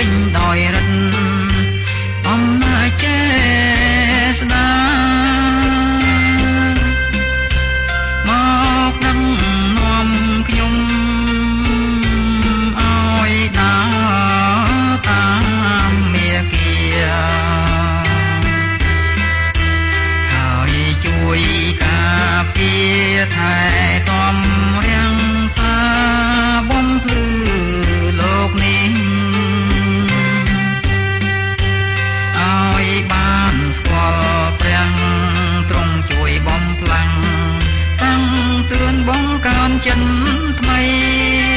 Quinn, da er ចិនថ្មី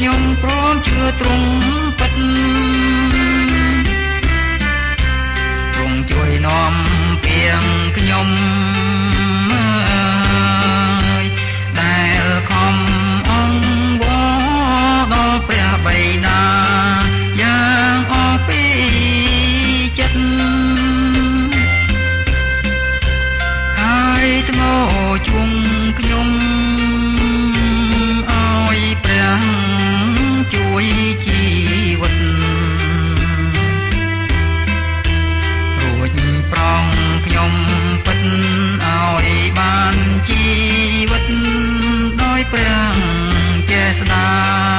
ខ្ញុំព្រមជឿទ្រង់ពិតទ្រង់ជួយនាំពីងខ្ញុំដែលខំអង្វរដល់ព្រះបិតា Krishna